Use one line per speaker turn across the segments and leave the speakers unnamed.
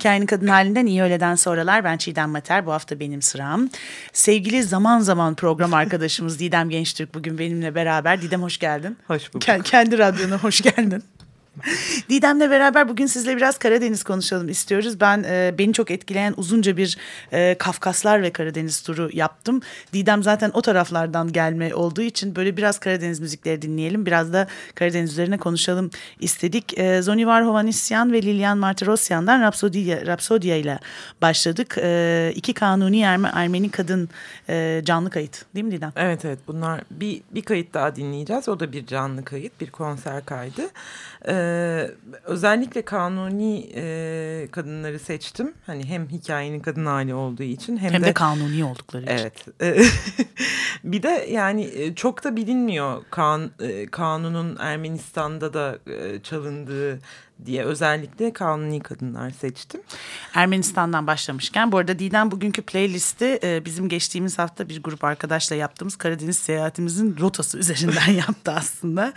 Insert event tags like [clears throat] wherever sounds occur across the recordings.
Hikayenin Kadın Halinden iyi öğleden sonralar. Ben Çiğdem Mater. Bu hafta benim sıram. Sevgili zaman zaman program arkadaşımız Didem Gençtürk bugün benimle beraber. Didem hoş geldin.
Hoş bulduk.
Kendi radyona hoş geldin. [laughs] Didem'le beraber bugün sizle biraz Karadeniz konuşalım istiyoruz. Ben e, beni çok etkileyen uzunca bir e, Kafkaslar ve Karadeniz turu yaptım. Didem zaten o taraflardan gelme olduğu için böyle biraz Karadeniz müzikleri dinleyelim. Biraz da Karadeniz üzerine konuşalım istedik. E, Zonivar Hovanisyan ve Lilian Martirosyan'dan Rapsodia, Rapsodia ile başladık. E, iki kanuni Erme, Ermeni kadın e, canlı kayıt değil mi Didem?
Evet evet bunlar bir, bir kayıt daha dinleyeceğiz. O da bir canlı kayıt, bir konser kaydı. Ee, özellikle kanuni e, kadınları seçtim. Hani hem hikayenin kadın hali olduğu için hem,
hem
de,
de kanuni oldukları için.
Evet. [laughs] bir de yani e, çok da bilinmiyor kan, e, kanunun Ermenistan'da da e, çalındığı diye özellikle kanuni kadınlar seçtim.
Ermenistan'dan başlamışken bu arada Didem bugünkü playlisti e, bizim geçtiğimiz hafta bir grup arkadaşla yaptığımız Karadeniz seyahatimizin rotası üzerinden [laughs] yaptı aslında.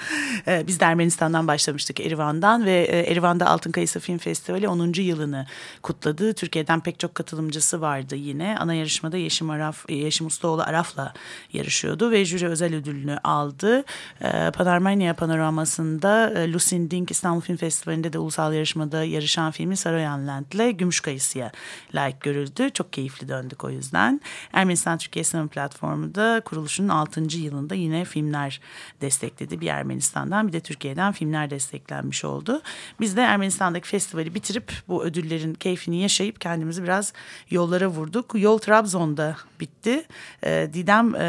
E, biz de Ermenistan'dan başlamıştık Erivan'dan ve e, Erivan'da Altın Kayısı Film Festivali 10. yılını kutladı. Türkiye'den pek çok katılımcısı vardı yine. Ana yarışmada Yeşim, Araf, Yeşim Ustaoğlu Araf'la yarışıyordu ve jüri özel ödülünü aldı. E, Panarmanya panoramasında e, Lucin Dink İstanbul Film Festivali'nde de ulusal yarışmada yarışan filmi Saroyan Land'le Gümüş Kayısı'ya layık görüldü. Çok keyifli döndük o yüzden. Ermenistan Türkiye Sinema Platformu da kuruluşunun 6. yılında yine filmler destekledi. Bir Ermenistan'dan bir de Türkiye'den filmler desteklenmiş oldu. Biz de Ermenistan'daki festivali bitirip bu ödüllerin keyfini yaşayıp kendimizi biraz yollara vurduk. Yol Trabzon'da bitti. Ee, Didem e,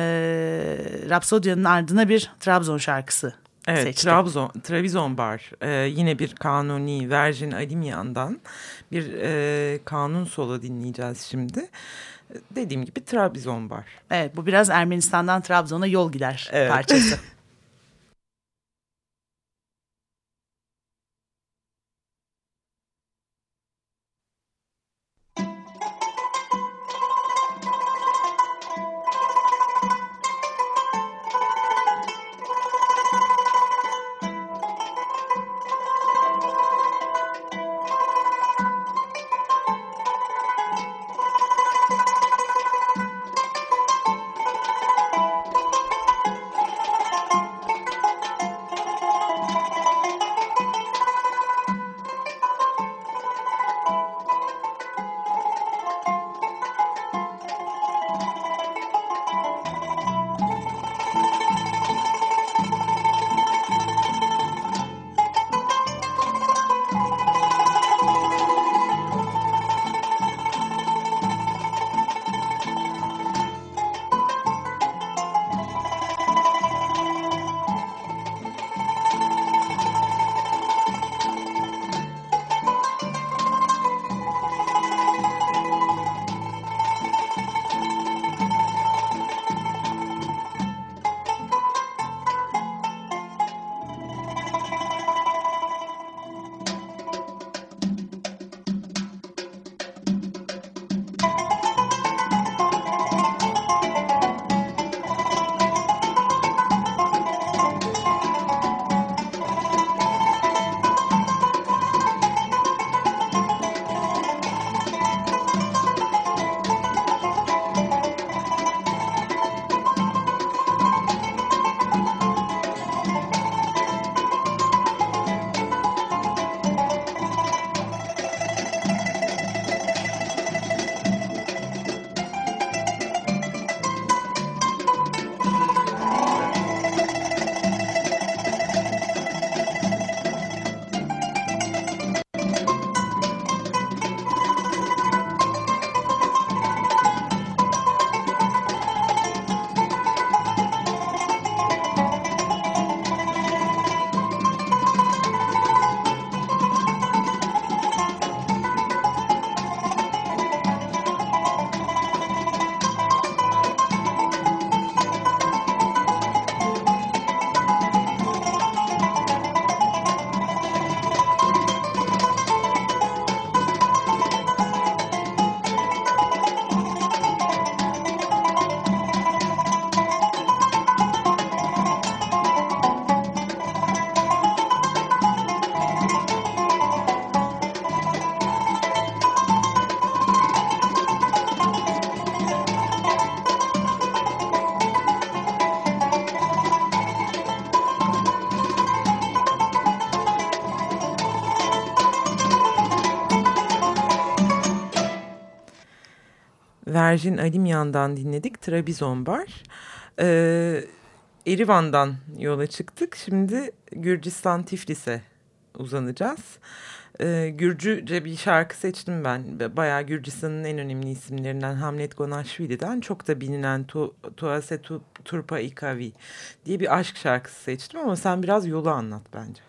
Rapsodya'nın ardına bir Trabzon şarkısı
Evet,
seçti.
Trabzon, Trabzon Bar ee, yine bir kanuni Virgin Alimyan'dan bir e, kanun solo dinleyeceğiz şimdi. Dediğim gibi Trabzon Bar.
Evet, bu biraz Ermenistan'dan Trabzon'a yol gider
evet.
parçası. [laughs]
Virgin Alimyan'dan dinledik. Trabzon Bar. Ee, Erivan'dan yola çıktık. Şimdi Gürcistan Tiflis'e uzanacağız. Ee, Gürcüce bir şarkı seçtim ben. Bayağı Gürcistan'ın en önemli isimlerinden Hamlet Gonaşvili'den çok da bilinen tu, Tuase tu, Turpa Ikavi diye bir aşk şarkısı seçtim ama sen biraz yolu anlat bence.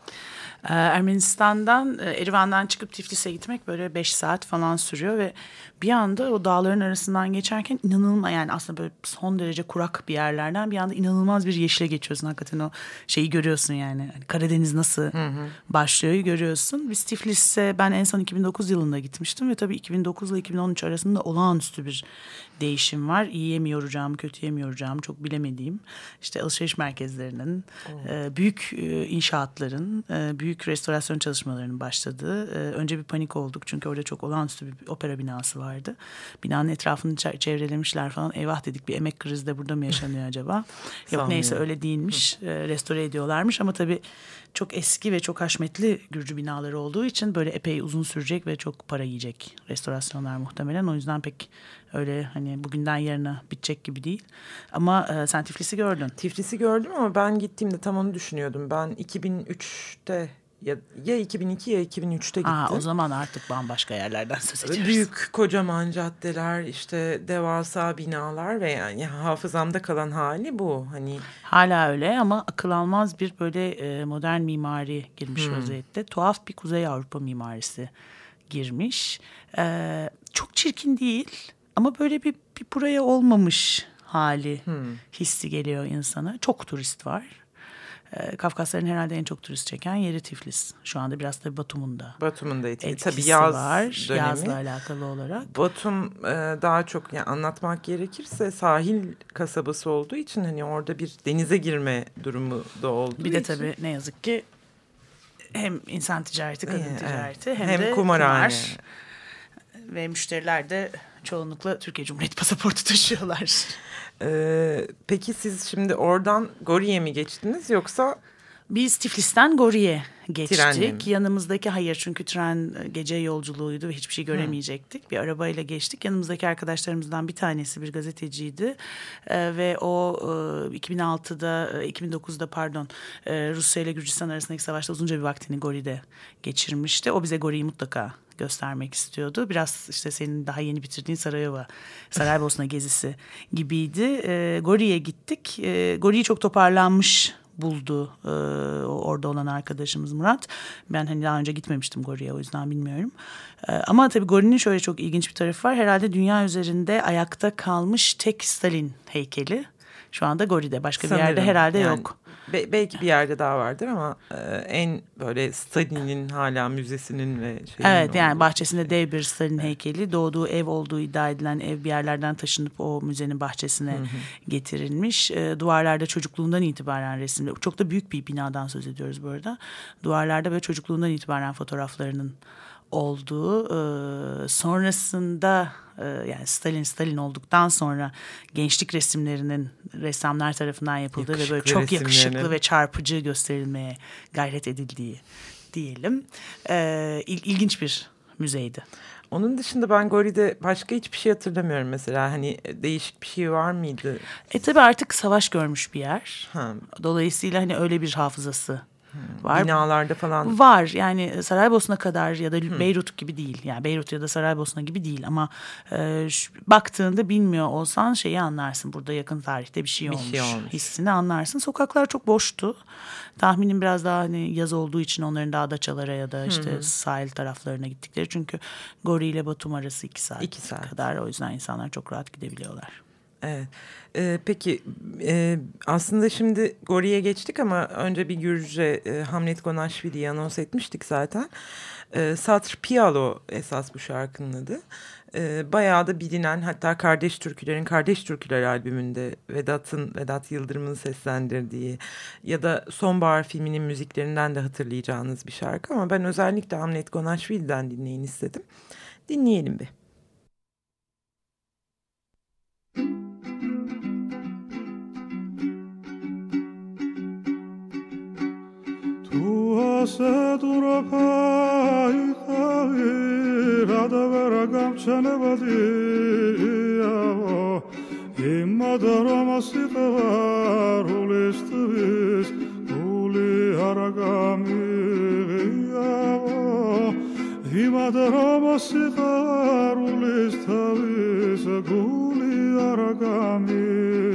Ee, Ermenistan'dan, e, Erivan'dan çıkıp Tiflis'e gitmek böyle beş saat falan sürüyor ve bir anda o dağların arasından geçerken inanılmaz yani aslında böyle son derece kurak bir yerlerden bir anda inanılmaz bir yeşile geçiyorsun. Hakikaten o şeyi görüyorsun yani. Hani Karadeniz nasıl hı hı. başlıyor görüyorsun. Biz Tiflis'e ben en son 2009 yılında gitmiştim ve tabii 2009 ile 2013 arasında olağanüstü bir değişim var. İyiye mi yoracağım, kötüye mi yoracağım çok bilemediğim. İşte alışveriş merkezlerinin, e, büyük e, inşaatların, e, büyük restorasyon çalışmalarının başladığı. E, önce bir panik olduk çünkü orada çok olağanüstü bir opera binası vardı. Binanın etrafını çevrelemişler falan. Eyvah dedik bir emek krizi de burada mı yaşanıyor acaba? Yok [laughs] neyse öyle değilmiş. E, restore ediyorlarmış ama tabii çok eski ve çok haşmetli Gürcü binaları olduğu için böyle epey uzun sürecek ve çok para yiyecek restorasyonlar muhtemelen. O yüzden pek öyle hani bugünden yarına bitecek gibi değil. Ama e, sen Tiflis'i gördün.
Tiflis'i gördüm ama ben gittiğimde tam onu düşünüyordum. Ben 2003'te ya, ya 2002 ya 2003'te gittim. Aa,
o zaman artık bambaşka yerlerden söz ediyoruz.
Büyük kocaman caddeler işte devasa binalar ve yani hafızamda kalan hali bu. Hani
Hala öyle ama akıl almaz bir böyle e, modern mimari girmiş hmm. vaziyette. Tuhaf bir Kuzey Avrupa mimarisi girmiş. E, çok çirkin değil ama böyle bir, bir buraya olmamış hali hmm. hissi geliyor insana. Çok turist var. E, Kafkasların herhalde en çok turist çeken yeri Tiflis. Şu anda biraz da Batum'un da
Batum'un da etkisi. Tabii yaz
var.
Dönemi.
Yazla alakalı olarak.
Batum e, daha çok yani anlatmak gerekirse sahil kasabası olduğu için hani orada bir denize girme durumu da olduğu
Bir de
için.
tabii ne yazık ki hem insan ticareti, kadın evet. ticareti hem,
hem
de
kumarhane.
kumar. Ve müşteriler de çoğunlukla Türkiye Cumhuriyeti pasaportu [laughs] taşıyorlar.
Ee, peki siz şimdi oradan Gori'ye mi geçtiniz yoksa?
Biz Tiflis'ten Gori'ye geçtik. Yanımızdaki hayır çünkü tren e, gece yolculuğuydu ve hiçbir şey göremeyecektik. Hı. Bir arabayla geçtik. Yanımızdaki arkadaşlarımızdan bir tanesi bir gazeteciydi. Ee, ve o e, 2006'da, e, 2009'da pardon e, Rusya ile Gürcistan arasındaki savaşta uzunca bir vaktini Gori'de geçirmişti. O bize Gori'yi mutlaka göstermek istiyordu. Biraz işte senin daha yeni bitirdiğin Sarayova, Saraybosna gezisi gibiydi. E, Gori'ye gittik. E, Gori'yi çok toparlanmış buldu e, orada olan arkadaşımız Murat. Ben hani daha önce gitmemiştim Gori'ye o yüzden bilmiyorum. E, ama tabii Gori'nin şöyle çok ilginç bir tarafı var. Herhalde dünya üzerinde ayakta kalmış tek Stalin heykeli. Şu anda Gori'de başka Sanırım, bir yerde herhalde yani, yok.
Be belki bir yerde daha vardır ama e, en böyle Stalin'in hala müzesinin ve şeyin
Evet olduğu. yani bahçesinde dev bir Stalin heykeli doğduğu ev olduğu iddia edilen ev bir yerlerden taşınıp o müzenin bahçesine hı hı. getirilmiş. E, duvarlarda çocukluğundan itibaren resimli. Çok da büyük bir binadan söz ediyoruz bu arada. Duvarlarda böyle çocukluğundan itibaren fotoğraflarının olduğu e, sonrasında e, yani Stalin Stalin olduktan sonra gençlik resimlerinin ressamlar tarafından yapıldığı yakışıklı ve böyle çok yakışıklı ve çarpıcı gösterilmeye gayret edildiği diyelim. E, il, ilginç bir müzeydi.
Onun dışında ben Gori'de başka hiçbir şey hatırlamıyorum mesela. Hani değişik bir şey var mıydı?
E tabi artık savaş görmüş bir yer. Ha. Dolayısıyla hani öyle bir hafızası
var. Binalarda falan.
Var yani Saraybosna kadar ya da hmm. Beyrut gibi değil. Yani Beyrut ya da Saraybosna gibi değil ama e, şu, baktığında bilmiyor olsan şeyi anlarsın. Burada yakın tarihte bir şey, bir olmuş, şey olmuş hissini anlarsın. Sokaklar çok boştu. Tahminim biraz daha hani yaz olduğu için onların daha daçalara ya da işte hmm. sahil taraflarına gittikleri. Çünkü Gori ile Batum arası iki saat, iki saat kadar. O yüzden insanlar çok rahat gidebiliyorlar.
Evet. Ee, peki e, aslında şimdi Gori'ye geçtik ama önce bir Gürce e, Hamlet Gonaşvili'yi anons etmiştik zaten. E, Satr Pialo esas bu şarkının adı. E, bayağı da bilinen hatta Kardeş Türkülerin Kardeş Türküler albümünde Vedat'ın Vedat Yıldırım'ın seslendirdiği ya da Sonbahar filminin müziklerinden de hatırlayacağınız bir şarkı ama ben özellikle Hamlet Gonaşvili'den dinleyin istedim. Dinleyelim bir.
მოსეტურაფაი ხავი რადავერა გამჩნებადიაო იმადა რომ სიყარულისთვის გული არ გამიღიაო იმადა რომ სიყარულისთვის თავის გული არ გამიღიაო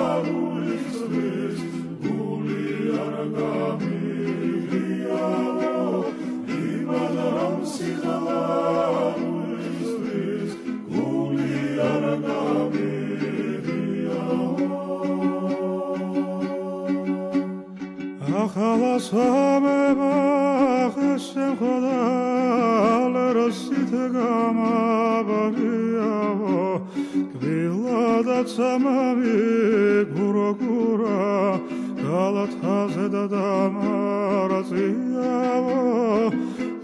ალასაბება ხესხოდალ როსით გამაბიავო გვილადა სამავი გუროგურა გალათხაზე და დამარაზიავო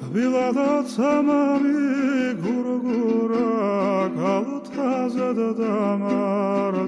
გვილადა სამავი გუროგურა გალათხაზე და დამარაზიავო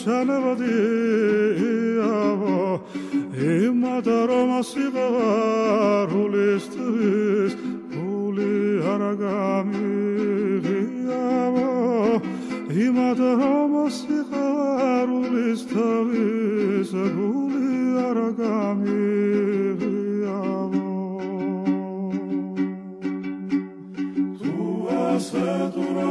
ჩანვადიავო იმადა რომ სიყვარულისთვის გული არ გამიღიავო იმადა რომ სიყვარულისთვის გული არ გამიღიავო თუ ასე თუ
რა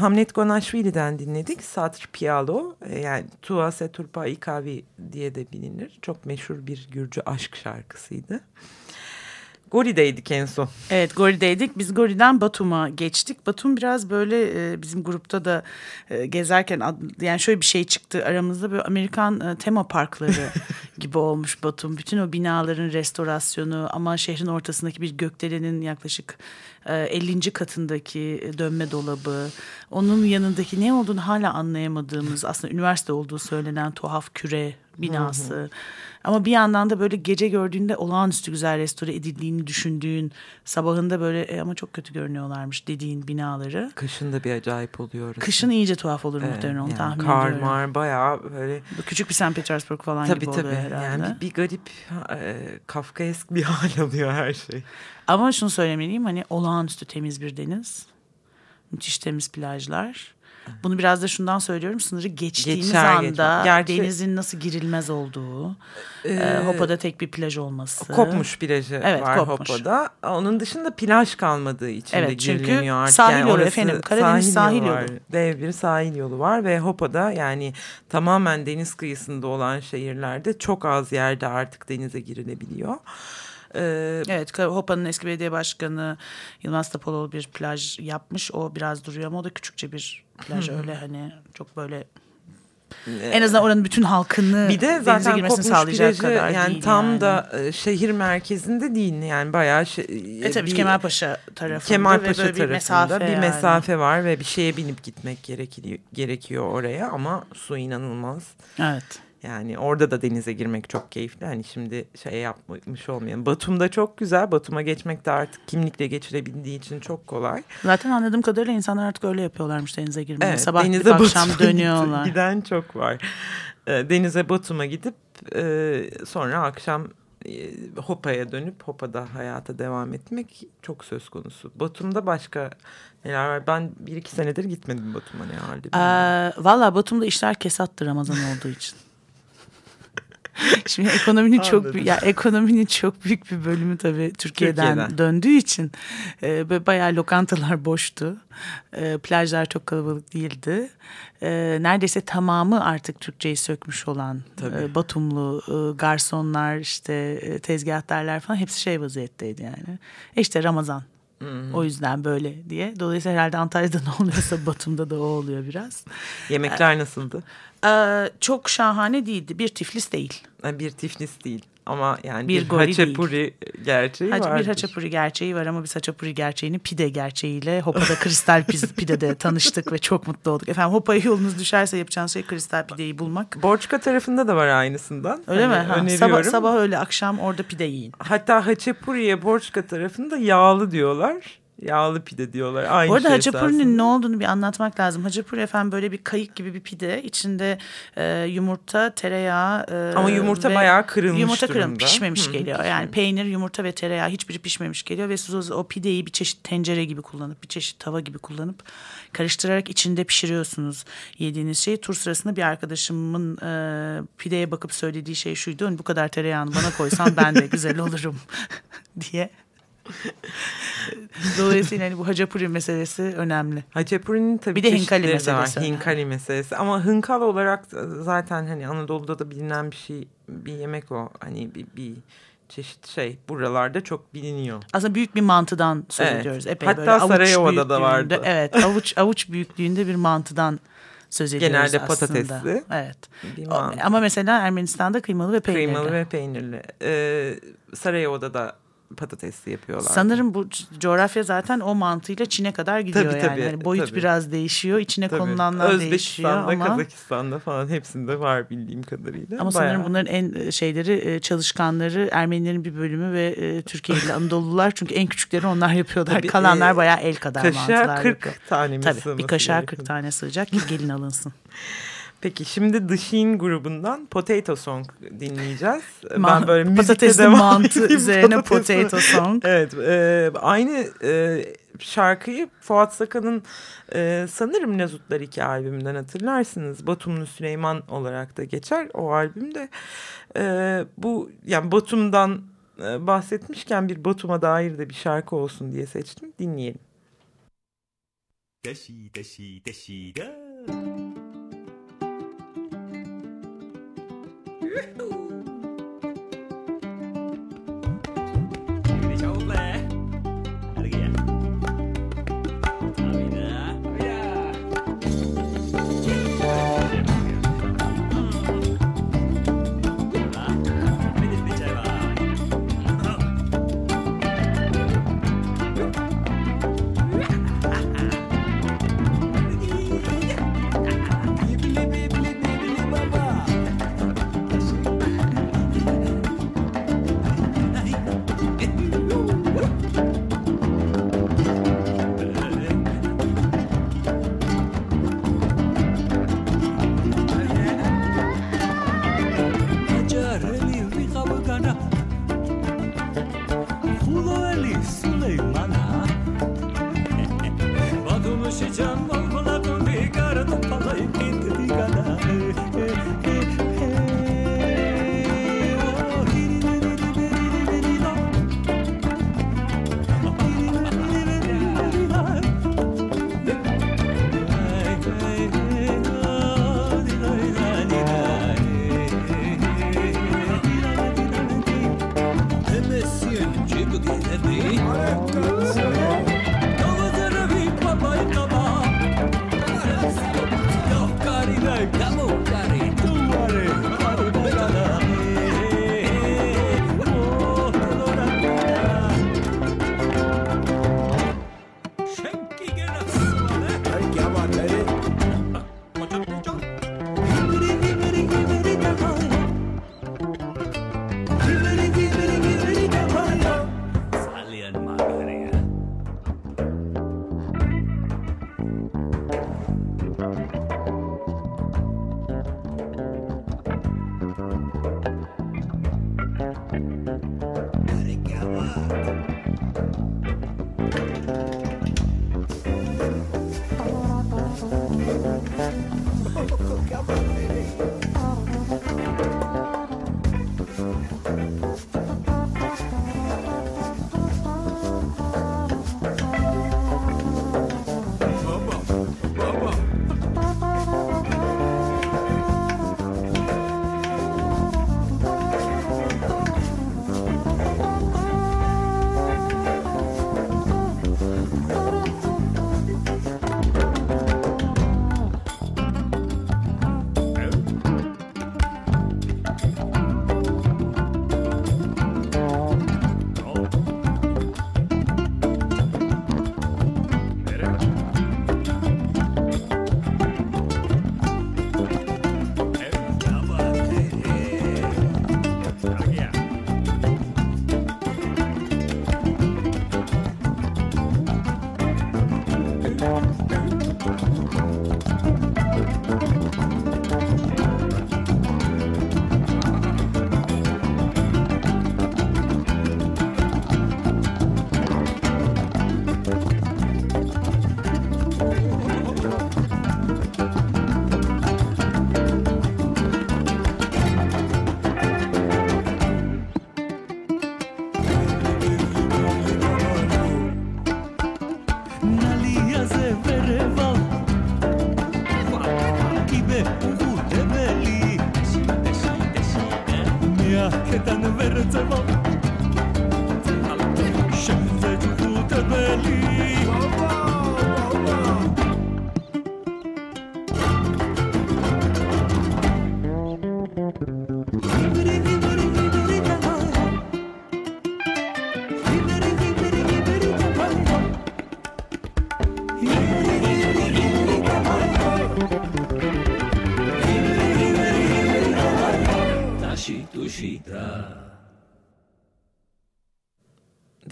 Hamlet Gonashvili'den dinledik. Satr Pialo e, yani Tua Se Turpa Ikavi diye de bilinir. Çok meşhur bir Gürcü aşk şarkısıydı. Gori'deydik en son.
Evet Gori'deydik. Biz Gori'den Batum'a geçtik. Batum biraz böyle e, bizim grupta da e, gezerken yani şöyle bir şey çıktı aramızda böyle Amerikan e, tema parkları [laughs] gibi olmuş Batum. Bütün o binaların restorasyonu ama şehrin ortasındaki bir gökdelenin yaklaşık e, 50. katındaki e, dönme dolabı. Onun yanındaki ne olduğunu hala anlayamadığımız aslında üniversite olduğu söylenen tuhaf küre binası. Ama bir yandan da böyle gece gördüğünde olağanüstü güzel restore edildiğini düşündüğün sabahında böyle "E, ama çok kötü görünüyorlarmış dediğin binaları.
Kışın da bir acayip oluyor.
Kışın iyice tuhaf olur
Evet,
muhtemelen onu
yani
tahmin
kar
ediyorum.
mar bayağı böyle
küçük bir St. Petersburg falan
tabii
gibi
tabii
oluyor herhalde.
yani bir, bir garip e, kafkaesk bir [laughs] hal alıyor her şey.
Ama şunu söylemeliyim hani olağanüstü temiz bir deniz. Müthiş temiz plajlar. Bunu biraz da şundan söylüyorum sınırı geçtiğiniz
Geçer
anda.
Gerçi-
denizin nasıl girilmez olduğu.
Ee,
e, Hopa'da tek bir plaj olması.
Kopmuş plajı
Evet,
var
kopmuş.
Hopa'da. Onun dışında plaj kalmadığı için
Evet,
de
çünkü
girilemiyor artık.
sahil yolu
orası
efendim, Karadeniz sahil
var.
yolu.
Dev bir sahil yolu var ve Hopa'da yani tamamen deniz kıyısında olan şehirlerde çok az yerde artık denize girilebiliyor. Ee,
Evet Hopa'nın eski belediye başkanı Yılmaz Tapaloğlu bir plaj yapmış. O biraz duruyor ama o da küçükçe bir plaj öyle hani çok böyle en azından oranın bütün halkını
Bir de zaten
girmesini sağlayacak
plajı
kadar
yani
değil
tam
yani.
da e, şehir merkezinde değil yani bayağı şey,
E tabii
bir-
Kemalpaşa tarafında
Kemalpaşa
ve böyle
tarafında
bir mesafe,
bir
yani.
mesafe var ve bir şeye binip gitmek gerekiyor, gerekiyor oraya ama su inanılmaz
Evet.
Yani orada da denize girmek çok keyifli. Hani şimdi şey yapmış olmayalım. Batum'da çok güzel. Batum'a geçmek de artık kimlikle geçirebildiği için çok kolay.
Zaten anladığım kadarıyla insanlar artık öyle yapıyorlarmış denize girmeye.
Evet,
Sabah
denize
gidip akşam dönüyorlar.
Giden çok var. E, Denize Batum'a gidip e, sonra akşam e, Hopa'ya dönüp Hopa'da hayata devam etmek çok söz konusu. Batum'da başka neler var? Ben bir iki senedir gitmedim Batum'a ne halde.
Ee, Valla Batum'da işler kesattı Ramazan olduğu için. [laughs] [laughs] Şimdi ekonominin çok ya ekonominin çok büyük bir bölümü tabii Türkiye'den,
Türkiye'den.
döndüğü için e, bayağı lokantalar boştu. E, plajlar çok kalabalık değildi. E, neredeyse tamamı artık Türkçeyi sökmüş olan
Tabii.
e, Batumlu e, garsonlar işte e, tezgahtarlar falan hepsi şey vaziyetteydi yani. E işte Ramazan. O yüzden böyle diye. Dolayısıyla herhalde Antalya'da [laughs] ne oluyorsa Batum'da da o oluyor biraz.
Yemekler nasıldı?
Ee, çok şahane değildi. Bir Tiflis değil.
Bir Tiflis değil ama yani
Bir
bir, haçapuri gerçeği
Hacı
vardır.
bir haçapuri gerçeği var ama biz haçapuri gerçeğini pide gerçeğiyle Hopa'da kristal [laughs] pidede tanıştık ve çok mutlu olduk. Efendim Hopa'ya yolunuz düşerse yapacağınız şey kristal pideyi bulmak.
Borçka tarafında da var aynısından.
Öyle
Hani
mi? Ha,
Öneriyorum.
sabah, sabah öyle akşam orada pide yiyin.
Hatta haçapuriye Borçka tarafında yağlı diyorlar. Yağlı pide diyorlar. Aynı
Bu arada
şey
haçapuri'nin ne olduğunu bir anlatmak lazım. Haçapuri efendim böyle bir kayık gibi bir pide. İçinde e, yumurta, tereyağı e,
Ama yumurta bayağı kırılmış
Yumurta kırılmış, pişmemiş
Hı,
geliyor. Yani peynir, yumurta ve tereyağı hiçbiri pişmemiş geliyor. Ve siz o, o pideyi bir çeşit tencere gibi kullanıp, bir çeşit tava gibi kullanıp karıştırarak içinde pişiriyorsunuz yediğiniz şeyi. Tur sırasında bir arkadaşımın e, pideye bakıp söylediği şey şuydu. "Hani Bu kadar tereyağını bana koysan ben de güzel olurum [laughs] diye. [laughs] Dolayısıyla hani bu hacapuri meselesi önemli.
Haçapuri'nin tabii
Bir de hinkali
var.
meselesi önemli.
Hinkali meselesi. Ama hınkal olarak zaten hani Anadolu'da da bilinen bir şey, bir yemek o. Hani bir, bir çeşit şey. Buralarda çok biliniyor.
Aslında büyük bir mantıdan söz
Evet.
ediyoruz. Epey
Hatta
böyle
Sarayova'da da vardı.
Evet avuç avuç büyüklüğünde bir mantıdan söz ediyoruz
Genelde
aslında.
patatesli.
Evet. Ama mesela Ermenistan'da kıymalı ve peynirli.
Kıymalı ve peynirli. Ee, Sarayova'da da patatesli yapıyorlar.
Sanırım bu coğrafya zaten o mantığıyla Çin'e kadar gidiyor
Tabii,
yani.
tabii,
Hani boyut
tabii.
biraz değişiyor, içine
Tabii.
konulanlar değişiyor ama
Kazakistan'da falan hepsinde var bildiğim kadarıyla.
ama
Bayağı.
sanırım bunların en e, şeyleri e, çalışkanları Ermenilerin bir bölümü ve e, Türkiye'li [laughs] Anadolular çünkü en küçükleri onlar yapıyorlar.
Tabii,
Kalanlar
e,
bayağı el kadar
Kaşığa
mantılar
40
yapıyor.
tane mi
Tabii bir
gerekiyor?
40 tane sığacak ki gelin alınsın. [laughs]
Peki şimdi The Sheen grubundan Potato Song dinleyeceğiz.
Ma-
ben böyle müzikle devam
mantı
edeyim.
üzerine
Patatesli-
potato song.
Evet e, aynı e, şarkıyı Fuat Sakan'ın e, sanırım Lazutlar 2 albümünden hatırlarsınız. Batumlu Süleyman olarak da geçer o albümde. E, bu yani Batum'dan e, bahsetmişken bir Batum'a dair de bir şarkı olsun diye seçtim. Dinleyelim.
Deşi deşi deşi de.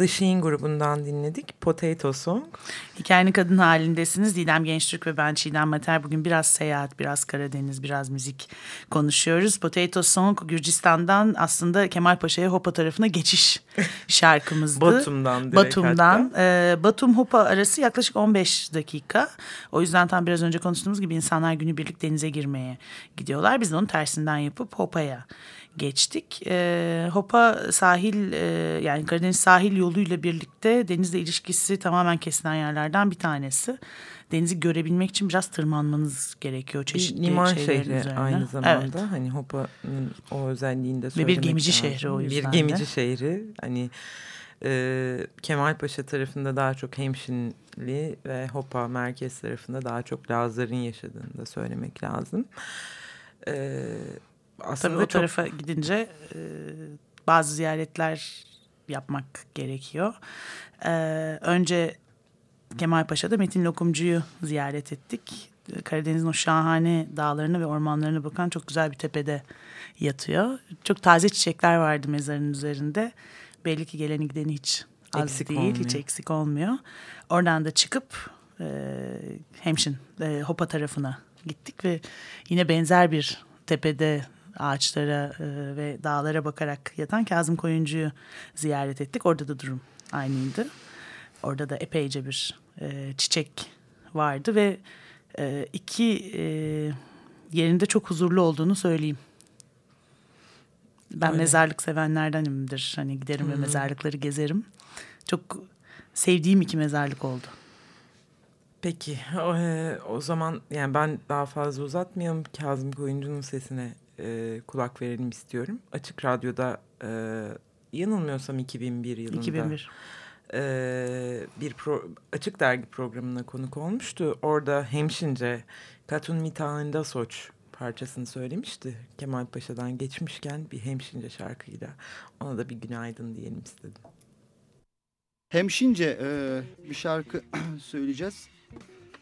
Sheen grubundan dinledik. Potato Song.
Hikayenin kadın halindesiniz. Didem Gençtürk ve ben Çiğdem Mater. Bugün biraz seyahat, biraz Karadeniz, biraz müzik konuşuyoruz. Potato Song Gürcistan'dan aslında Kemal Paşa'ya Hopa tarafına geçiş [laughs] şarkımızdı.
Batum'dan direkt
Batum'dan. Ee, Batum Hopa arası yaklaşık 15 dakika. O yüzden tam biraz önce konuştuğumuz gibi insanlar günübirlik denize girmeye gidiyorlar. Biz de onu tersinden yapıp Hopa'ya geçtik. Ee, Hopa sahil e, yani Karadeniz sahil yoluyla birlikte denizle ilişkisi tamamen kesilen yerlerden bir tanesi. Denizi görebilmek için biraz tırmanmanız gerekiyor
Bir
çeşitli
liman
şeylerin
şehri
üzerine.
aynı
Evet.
zamanda. Hani Hopa'nın o özelliğini de
bir
söylemek
gemici
lazım.
şehri o yüzden
Bir
de.
gemici şehri. Hani e, Kemalpaşa tarafında daha çok Hemşinli ve Hopa merkez tarafında daha çok Lazların yaşadığını da söylemek lazım. E, aslında
Tabii o
çok
tarafa gidince e, bazı ziyaretler yapmak gerekiyor. E, önce Kemalpaşa'da Metin Lokumcu'yu ziyaret ettik. Karadeniz'in o şahane dağlarını ve ormanlarına bakan çok güzel bir tepede yatıyor. Çok taze çiçekler vardı mezarın üzerinde. Belli ki geleni gideni hiç az
Eksik
değil, hiç
olmuyor.
eksik olmuyor. Oradan da çıkıp e, Hemşin, e, Hopa tarafına gittik ve yine benzer bir tepede ağaçlara e, ve dağlara bakarak yatan Kazım Koyuncu'yu ziyaret ettik. Orada da durum aynıydı. Orada da epeyce bir e, çiçek vardı ve e, iki e, yerinde çok huzurlu olduğunu söyleyeyim. Ben
Öyle.
mezarlık sevenlerdenimdir. Hani giderim ve mezarlıkları gezerim. Çok sevdiğim iki mezarlık oldu.
Peki o, e, o zaman yani ben daha fazla uzatmayalım. Kazım Koyuncu'nun sesine e, kulak verelim istiyorum. Açık Radyo'da e, yanılmıyorsam 2001 yılında
2001.
e, bir pro, açık dergi programına konuk olmuştu. Orada hemşince Katun Mitahında Soç parçasını söylemişti. Kemal Paşa'dan geçmişken bir hemşince şarkıyla. Ona da bir günaydın diyelim istedim.
Hemşince e, bir şarkı [clears throat] söyleyeceğiz.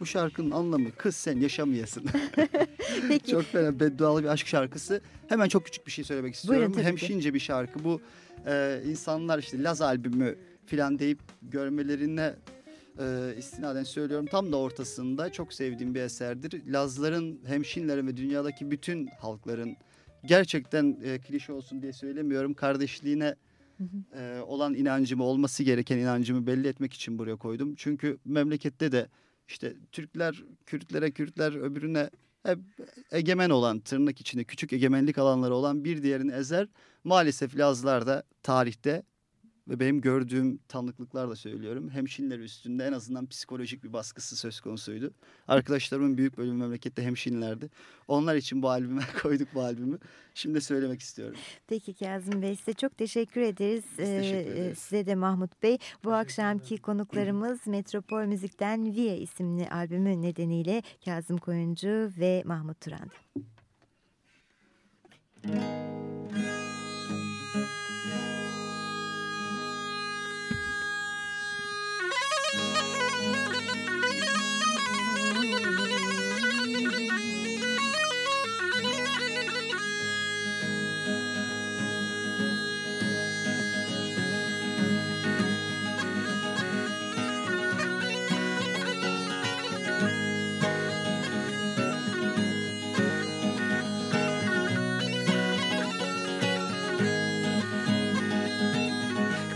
Bu şarkının anlamı kız sen yaşamayasın. [laughs]
Peki.
çok fena beddualı bir aşk şarkısı. Hemen çok küçük bir şey söylemek istiyorum.
Buyurun, ki.
Hemşince bir şarkı. Bu e, insanlar işte Laz albümü filan deyip görmelerine e, istinaden söylüyorum. Tam da ortasında çok sevdiğim bir eserdir. Lazların, hemşinlerin ve dünyadaki bütün halkların gerçekten e, klişe olsun diye söylemiyorum. Kardeşliğine
e, olan inancımı olması gereken inancımı belli etmek için buraya koydum. Çünkü memlekette de işte Türkler Kürtlere Kürtler öbürüne hep egemen olan tırnak içinde küçük egemenlik alanları olan bir diğerini ezer. Maalesef Lazlar da tarihte ve benim gördüğüm tanıklıklarla söylüyorum. Hemşinler üstünde en azından psikolojik bir baskısı söz konusuydu. Arkadaşlarımın büyük bölümü memlekette hemşinlerdi. Onlar için bu albüme [laughs] koyduk bu albümü. Şimdi de söylemek istiyorum.
Peki Kazım Bey size çok teşekkür ederiz.
Biz teşekkür
Ee,
ederiz.
Size de Mahmut Bey. Bu akşamki konuklarımız [clears throat] Metropol Müzik'ten Via isimli albümü nedeniyle Kazım Koyuncu ve Mahmut Turan'dı.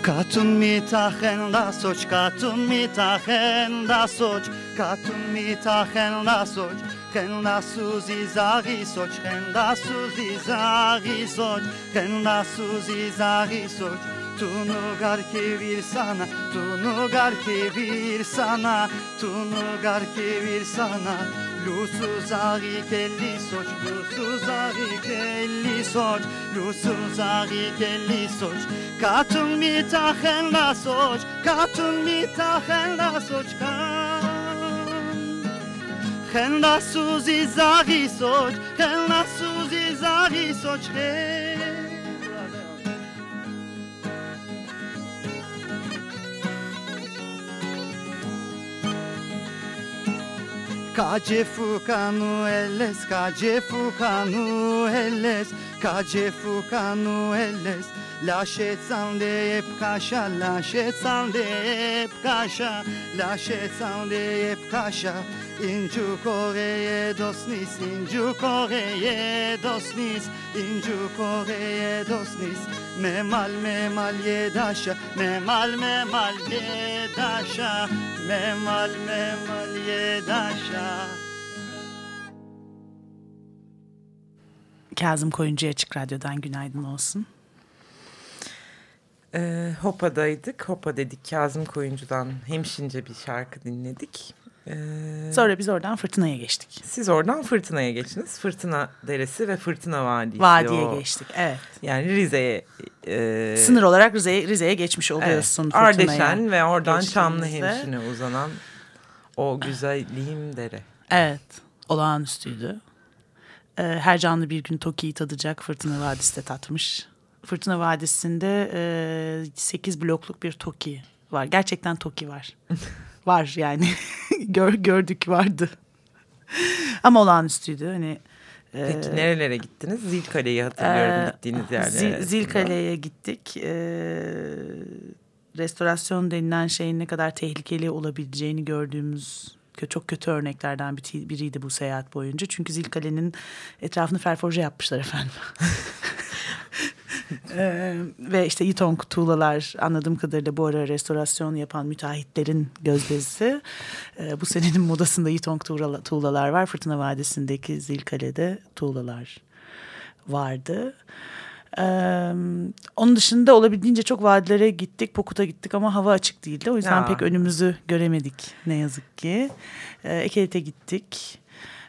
Katun mitachen lasoch, katun mitachen lasoch, katun mitachen lasoch, chen lasu zizari soch, chen lasu zizari soch, chen lasu zizari soch. Tunu gar kevir sana, tunu gar kevir sana, tunu gar kevir sana. Lusu zari kelli soç, lusu zari kelli soç, lusu zari kelli soç. Katun mi tahen la soç, katun mi tahen la soç kan. Hen la suzi zari soç, hen la suzi zari soç hen. Cagefu ca nu eles, cagefu ca nu eles, cagefu nu eles, Lasciet de ep kasha, lasciet de ep kasha, lasciet de ep kasha. Inju koreye dosnis, inju koreye dosnis, inju koreye dosnis. Memal memal yedaşa, memal memal yedaşa, memal memal yedaşa.
Kazım Koyuncu'ya Açık Radyo'dan günaydın olsun.
Ee, Hopa'daydık. Hopa dedik. Kazım Koyuncu'dan hemşince bir şarkı dinledik. Ee,
Sonra biz oradan Fırtına'ya geçtik.
siz oradan Fırtına'ya geçtiniz. Fırtına Deresi ve Fırtına Vadisi.
Vadiye
o-
geçtik. Evet.
Yani Rize'ye e,
Sınır olarak Rize'ye Rize'ye geçmiş
evet,
oluyorsun Fırtına'ya.
Ardeşen ve oradan. Çamlıhemşin'e uzanan o güzelliğim dere.
Evet. Olağanüstüydü. Ee, her canlı bir gün Toki'yi tadacak Fırtına Vadisi de tatmış. Fırtına Vadisi'nde e, 8 blokluk bir Toki var. Gerçekten Toki var. [laughs] var yani. [laughs] Gör, gördük vardı. Ama olağanüstüydü. Hani e,
Peki nerelere gittiniz? Zilkale'yi hatırlıyorum
Ee,
gittiğiniz yerlere.
Zil. Zilkale'ye gittik. Ee, restorasyon denilen şeyin ne kadar tehlikeli olabileceğini gördüğümüz çok kötü örneklerden bir- biriydi bu seyahat boyunca. Çünkü Zilkale'nin etrafını ferforje yapmışlar efendim. [laughs] Ee, ve işte Yitong tuğlalar anladığım kadarıyla bu ara restorasyon yapan müteahhitlerin gözdesi. Ee, bu senenin modasında Yitong tuğla- tuğlalar var. Fırtına Vadisi'ndeki Zilkale'de tuğlalar vardı. Ee, onun dışında olabildiğince çok vadilere gittik. Pokut'a gittik ama hava açık değildi. O yüzden
Ya.
pek önümüzü göremedik ne yazık ki. Ee, Ekelit'e gittik.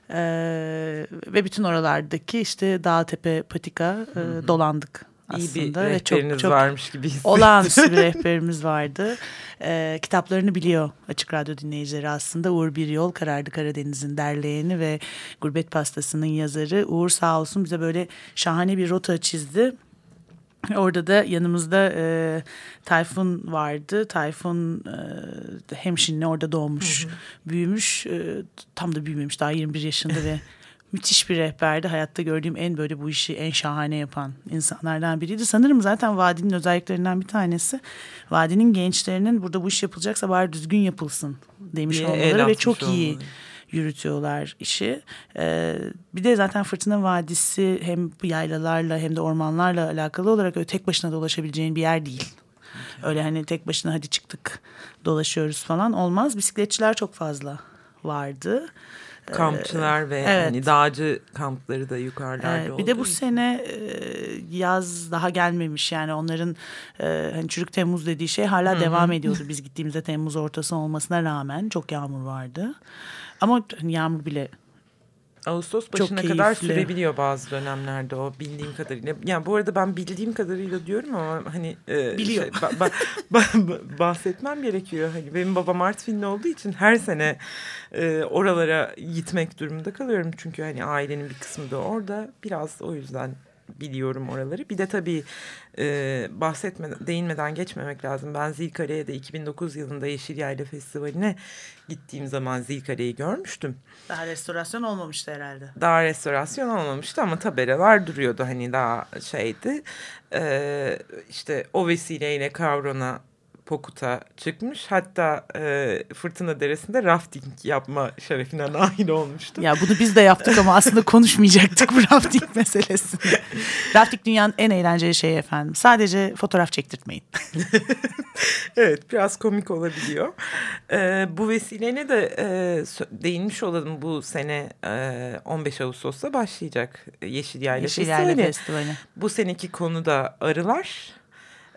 Ee, ve bütün oralardaki işte dağ tepe patika e, dolandık
İyi
aslında.
bir
ve çok,
rehberiniz
çok
varmış gibi hissettim.
Olağanüstü bir [laughs] rehberimiz vardı. Ee, kitaplarını biliyor Açık Radyo dinleyicileri aslında. Uğur Bir Yol, Karardı Karadeniz'in derleyeni ve Gurbet Pastası'nın yazarı. Uğur sağ olsun bize böyle şahane bir rota çizdi. Orada da yanımızda e, Tayfun vardı. Tayfun e, hemşinli orada doğmuş, büyümüş. E, tam da büyümemiş daha 21 yaşında ve müthiş bir rehberdi. Hayatta gördüğüm en böyle bu işi en şahane yapan insanlardan biriydi. Sanırım zaten vadinin özelliklerinden bir tanesi. Vadinin gençlerinin burada bu iş yapılacaksa bari düzgün yapılsın demiş
diye
olmaları ve çok iyi
olmaları.
yürütüyorlar işi. E, bir de zaten Fırtına Vadisi hem bu yaylalarla hem de ormanlarla alakalı olarak öyle tek başına dolaşabileceğin bir yer değil. Öyle hani tek başına hadi çıktık dolaşıyoruz falan olmaz. Bisikletçiler çok fazla vardı.
Kampçılar ve
evet.
hani dağcı kampları da yukarılarda
Evet, bir de bu
için.
sene e, yaz daha gelmemiş yani onların e, hani çürük Temmuz dediği şey hala devam ediyordu. Biz gittiğimizde Temmuz ortası olmasına rağmen çok yağmur vardı. Ama hani yağmur bile
Ağustos başına kadar sürebiliyor bazı dönemlerde o bildiğim kadarıyla. Yani bu arada ben bildiğim kadarıyla diyorum ama hani e,
Biliyor.
şey, ba- ba- ba- bahsetmem gerekiyor. Hani benim babam Artvinli olduğu için her sene e, oralara gitmek durumunda kalıyorum. Çünkü hani ailenin bir kısmı da orada. Biraz o yüzden biliyorum oraları. Bir de tabii e, bahsetmeden, değinmeden geçmemek lazım. Ben Zilkale'ye de 2009 yılında Yeşil Yayla Festivali'ne gittiğim zaman Zilkale'yi görmüştüm.
daha restorasyon olmamıştı herhalde.
Daha restorasyon olmamıştı ama tabelalar duruyordu hani daha şeydi. Ee, işte o vesileyle Kavron'a Pokut'a çıkmış. Hatta e, Fırtına Deresi'nde rafting yapma şerefine nail olmuştu.
Ya bunu biz de yaptık ama aslında konuşmayacaktık bu rafting [laughs] meselesini. rafting dünyanın en eğlenceli şeyi efendim. Sadece fotoğraf çektirtmeyin. [laughs]
Evet biraz komik olabiliyor. Ee, bu vesileyle de e, değinmiş olalım bu sene e, 15 Ağustos'ta başlayacak Yeşil Yayla
Yeşil
Festivali.
Yayla Festivali.
Bu seneki konu da arılar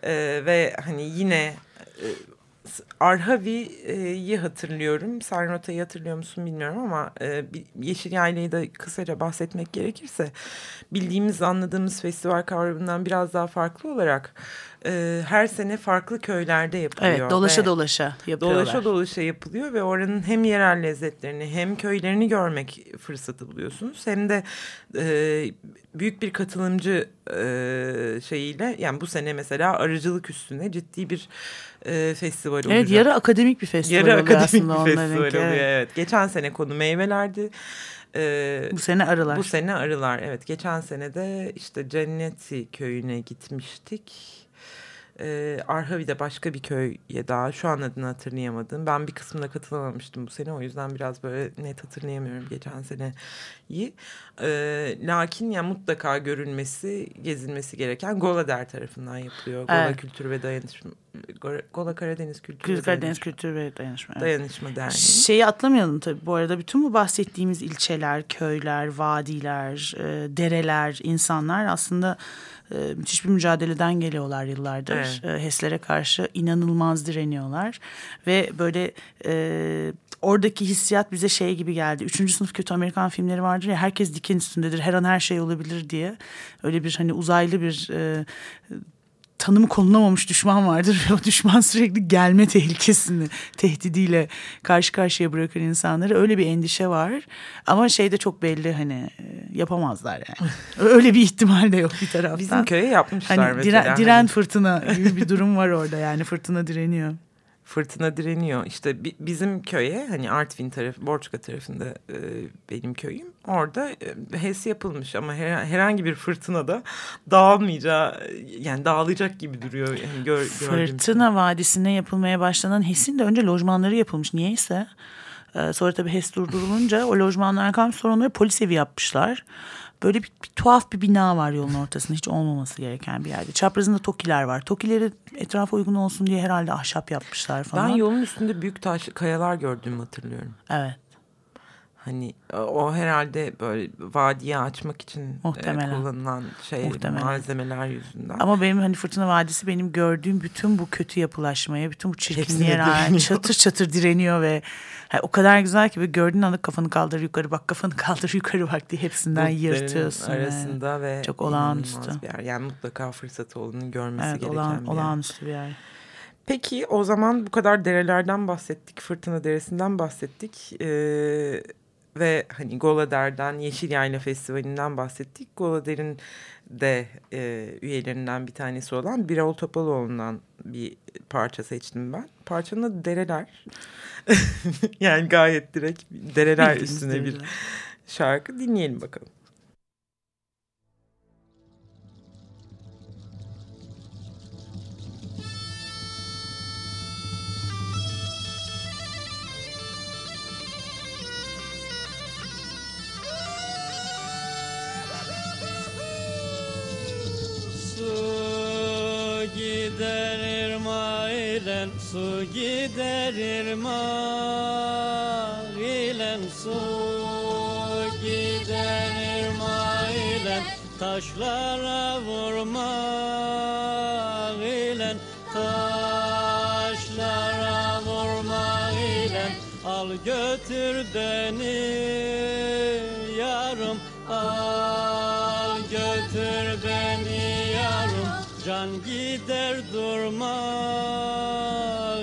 Ee, ve hani yine e, Arhavi'yi hatırlıyorum. Sarnota'yı hatırlıyor musun bilmiyorum ama e, Yeşil Yayla'yı da kısaca bahsetmek gerekirse bildiğimiz anladığımız festival kavramından biraz daha farklı olarak e, her sene farklı köylerde yapılıyor.
Evet dolaşa
ve-
dolaşa yapıyorlar.
Dolaşa dolaşa yapılıyor ve oranın hem yerel lezzetlerini hem köylerini görmek fırsatı buluyorsunuz. Hem de e, büyük bir katılımcı e, şeyiyle yani bu sene mesela arıcılık üstüne ciddi bir e, festival olacak.
Evet yarı akademik bir festival
Yarı
oluyor
akademik
aslında
bir festival oluyor
evet.
evet. Geçen sene konu meyvelerdi. E,
Bu sene arılar.
bu sene arılar evet. Geçen sene de işte Cenneti köyüne gitmiştik. Ee, Arhavi'de başka bir köye daha şu an adını hatırlayamadım. Ben bir kısmına katılamamıştım bu sene o yüzden biraz böyle net hatırlayamıyorum geçen seneyi. Ee, lakin yani mutlaka görülmesi, gezilmesi gereken Golader tarafından yapılıyor. Gola
Evet.
Kültür ve Dayanışma, Gola Karadeniz Kültür ve
Karadeniz Kültür ve Dayanışma. evet.
Dayanışma Derneği.
Şeyi atlamayalım tabii bu arada bütün bu bahsettiğimiz ilçeler, köyler, vadiler, e, dereler, insanlar aslında e, müthiş bir mücadeleden geliyorlar yıllardır.
Evet.
E, HES'lere karşı inanılmaz direniyorlar ve böyle e, oradaki hissiyat bize şey gibi geldi. Üçüncü sınıf kötü Amerikan filmleri vardır ya herkes diken üstündedir her an her şey olabilir diye. Öyle bir hani uzaylı bir e, tanımı konulamamış düşman vardır ve o düşman sürekli gelme tehlikesini, tehdidiyle karşı karşıya bırakır insanları. Öyle bir endişe var. Ama şey de çok belli hani e, yapamazlar yani. [laughs] Öyle bir ihtimal de yok bir taraftan.
Bizim köye yapmışlar
hani
mesela.
diren, diren
Hani
fırtına gibi bir durum var orada yani fırtına direniyor.
Fırtına direniyor. İşte bi- bizim köye hani Artvin tarafı, Borçka tarafında e, benim köyüm. Orada e, HES yapılmış ama her- herhangi bir fırtınada dağılmayacağı yani dağılacak gibi duruyor. Yani gör,
Fırtına Vadisi'ne yapılmaya başlanan HES'in de önce lojmanları yapılmış niyeyse. Ee, sonra tabii HES durdurulunca o lojmanlar kalmış sonra onları polis evi yapmışlar. Böyle bir, bir tuhaf bir bina var yolun ortasında hiç olmaması gereken bir yerde. Çaprazında tokiler var. Tokileri etrafa uygun olsun diye herhalde ahşap yapmışlar falan.
Ben yolun üstünde büyük taş kayalar gördüğümü hatırlıyorum.
Evet.
Hani o- o herhalde böyle vadiye açmak için e,
Muhtemelen.
kullanılan şey
Muhtemelen.
malzemeler yüzünden.
Ama benim hani Fırtına Vadisi benim gördüğüm bütün bu kötü yapılaşmaya, bütün bu çirkinliğe rağmen çatır çatır direniyor ve ha, o kadar güzel ki gördüğün anda kafanı kaldır yukarı bak kafanı kaldır yukarı bak diye hepsinden
Bulutların
yırtıyorsun. yani.
arasında ve
Çok olağanüstü.
bir yer. Yani mutlaka fırsatı olanın görmesi
Evet
gereken
olağan,
bir yer.
olağanüstü bir yer.
Peki o zaman bu kadar derelerden bahsettik, Fırtına Deresi'nden bahsettik ee, ve hani Golader'den, Yeşil Yayla Festivali'nden bahsettik. Golader'in de e, üyelerinden bir tanesi olan Birol Topaloğlu'ndan bir parça seçtim ben. Parçanın adı Dereler. [laughs] yani gayet direkt dereler üstüne bir şarkı dinleyelim bakalım.
İle su gider irmak ile su gider irmak ile taşlara vurmak ile taşlara vurmak ile al götür beni yarım al götür beni yarım can gider durma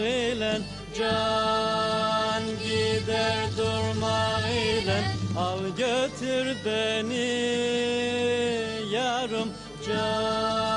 ile can gider durma ile al götür beni yarım can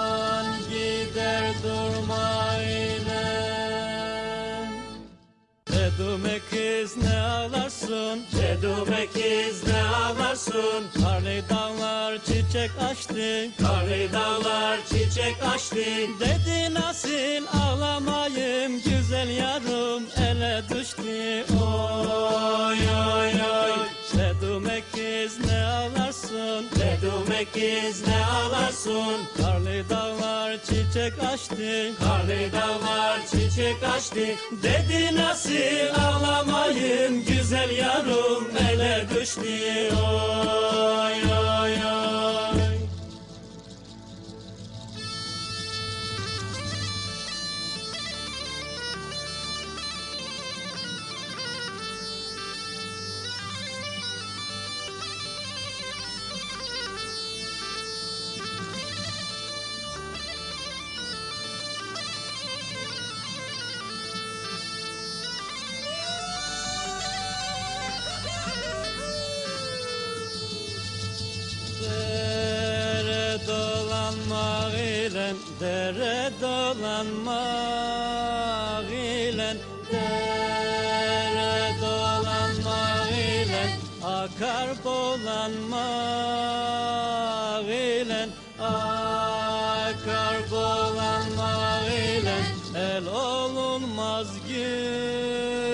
kız ne ağlarsın? Dedume kız ne ağlarsın? Karlı dağlar çiçek açtı. Karlı dağlar çiçek açtı. Dedi nasıl ağlamayım Güzel yarım ele düştü. Oy oy oy Dedume kız ne ağlarsın? Dedume kız ne ağlarsın? Karlı dağlar çiçek açtı. Karlı dağlar çiçek açtı. Dedi nasıl ağlamayın Güzel yarım ele düştü? Oy oy oy dolanmak ile Dere dolanmak ile Dere dolanmak ile Akar bolanmak ile Akar bolanmak ile. El olunmaz güzelun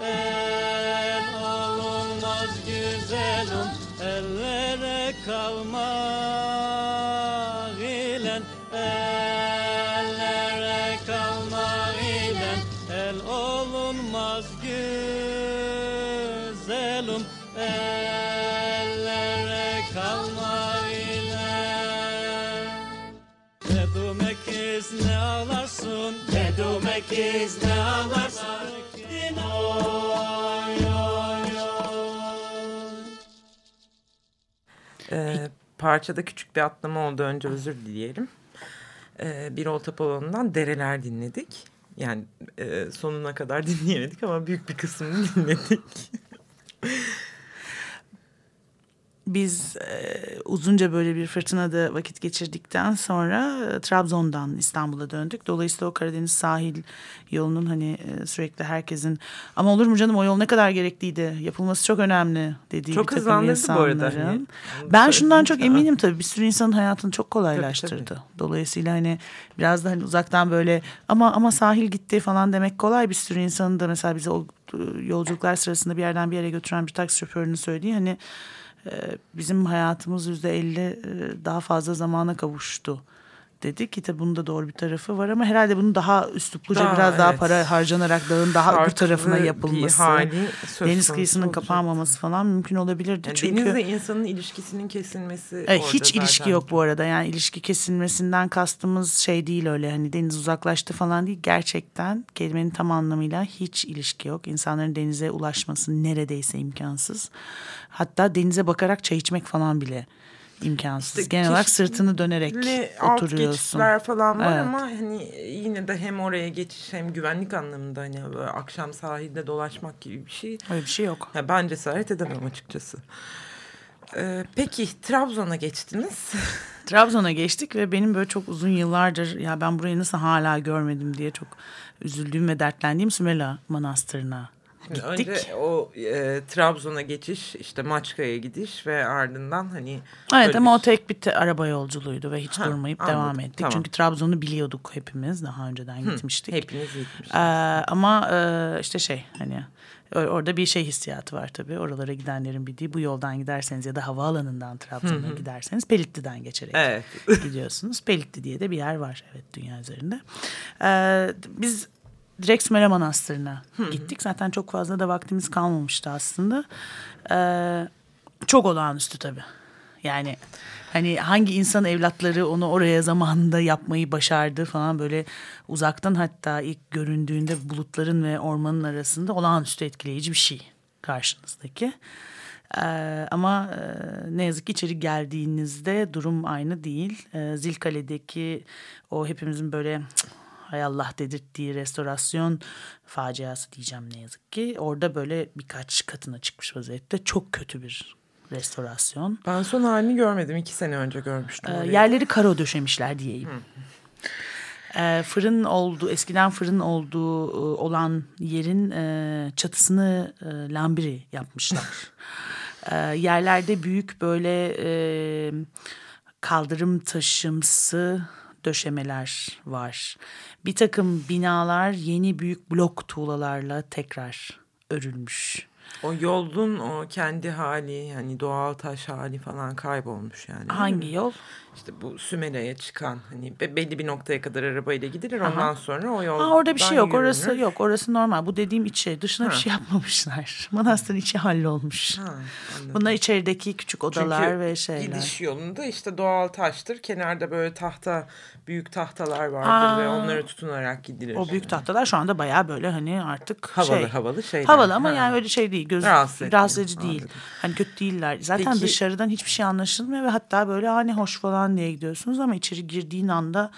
El olunmaz güzelun Ellere kalmak kız ne ağlarsın Oy oy oy
Ee, parçada küçük bir atlama oldu. Önce özür dileyelim. Ee, bir olta balonundan dereler dinledik. Yani e, sonuna kadar [laughs] dinleyemedik ama büyük bir kısmını dinledik.
Biz e, uzunca böyle bir fırtınada vakit geçirdikten sonra e, Trabzon'dan İstanbul'a döndük. Dolayısıyla o Karadeniz sahil yolunun hani e, sürekli herkesin ama olur mu canım o yol ne kadar gerekliydi yapılması çok önemli dediği
Çok
bir takım
hızlandırdı bu arada.
insanların.
Hani,
Ben şundan çok eminim tabii bir sürü insanın hayatını çok kolaylaştırdı.
Tabii,
Dolayısıyla hani biraz da hani uzaktan böyle ama ama sahil gitti falan demek kolay bir sürü insanın da mesela bizi o e, yolculuklar sırasında bir yerden bir yere götüren bir taksi şoförünün söylediği hani bizim hayatımız yüzde elli e, daha fazla zamana kavuştu dedi ki bunun da doğru bir tarafı var ama herhalde bunun daha üslupluca
Daha,
biraz daha
evet.
para harcanarak dağın daha öbür
Farklı
tarafına
bir
yapılması, deniz kıyısının
olacak.
kapanmaması falan mümkün olabilirdi.
Yani
Çünkü
denizle insanın ilişkisinin kesilmesi
e, hiç ilişki
zaten.
yok bu arada. Yani ilişki kesilmesinden kastımız şey değil öyle hani deniz uzaklaştı falan değil. Gerçekten kelimenin tam anlamıyla hiç ilişki yok. İnsanların denize ulaşması neredeyse imkansız. Hatta denize bakarak çay içmek falan bile imkansız.
İşte
Genel olarak sırtını dönerek
alt
oturuyorsun.
geçişler falan var
Evet.
ama hani yine de hem oraya geçiş hem güvenlik anlamında hani böyle akşam sahilde dolaşmak gibi bir şey.
Öyle bir şey yok.
Ya ben cesaret edemem açıkçası. Ee, peki Trabzon'a geçtiniz. [laughs]
Trabzon'a geçtik ve benim böyle çok uzun yıllardır ya ben burayı nasıl hala görmedim diye çok üzüldüğüm ve dertlendiğim Sümela Manastırı'na Gittik.
Önce o e, Trabzon'a geçiş, işte Maçka'ya gidiş ve ardından hani...
Evet ama o
bir-
tek bir te- araba yolculuğuydu ve hiç
Ha,
durmayıp
anladım,
devam ettik.
tamam.
Çünkü Trabzon'u biliyorduk hepimiz daha önceden gitmiştik.
Hepiniz gitmişsiniz.
Ee, ama e, işte şey hani or- orada bir şey hissiyatı var tabii. Oralara gidenlerin bildiği bu yoldan giderseniz ya da havaalanından Trabzon'a giderseniz Pelitli'den geçerek
Evet.
gidiyorsunuz. Pelitli diye de bir yer var evet dünya üzerinde. Ee, biz direkt Sümele Manastırı'na gittik. Zaten çok fazla da vaktimiz kalmamıştı aslında. Ee, çok olağanüstü tabii. Yani hani hangi insan evlatları onu oraya zamanında yapmayı başardı falan böyle uzaktan hatta ilk göründüğünde bulutların ve ormanın arasında olağanüstü etkileyici bir şey karşınızdaki. Ee, ama e, ne yazık ki içeri geldiğinizde durum aynı değil. Ee, Zilkale'deki o hepimizin böyle "Cık, hay Allah dedirttiği restorasyon faciası diyeceğim ne yazık ki. Orada böyle birkaç katına çıkmış vaziyette çok kötü bir restorasyon.
Ben son halini görmedim. iki sene önce görmüştüm.
Ee,
orayı.
yerleri karo döşemişler diyeyim. Ee, fırın oldu eskiden fırın olduğu e, olan yerin e, çatısını e, lambiri yapmışlar. [laughs] Ee, yerlerde büyük böyle e, kaldırım taşımsı döşemeler var. Bir takım binalar yeni büyük blok tuğlalarla tekrar örülmüş.
O yolun o kendi hali yani doğal taş hali falan kaybolmuş yani.
Hangi yol?
İşte bu Sümela'ya çıkan hani be- belli bir noktaya kadar arabayla gidilir ondan sonra o yol.
Aa, orada bir şey yok. Orası yok. Orası normal. Bu dediğim içi. Dışına bir
Ha.
şey yapmamışlar. [laughs] Manastırın içi hallolmuş.
Ha, anladım.
Bunlar içerideki küçük odalar
Çünkü
ve şeyler.
gidiş yolunda işte doğal taştır. Kenarda böyle tahta büyük tahtalar vardır ve
Aa.
onları tutunarak gidilir.
O büyük tahtalar şu anda bayağı böyle hani artık
havalı
şey.
havalı şeyler.
Havalı ama
Ha.
yani öyle şey değil. Göz,
Rahatsız
rahatsız, edici değil.
Anladım.
Hani kötü değiller. Zaten
Peki-
dışarıdan hiçbir şey anlaşılmıyor ve hatta böyle hani hoş falan diye gidiyorsunuz ama içeri girdiğin anda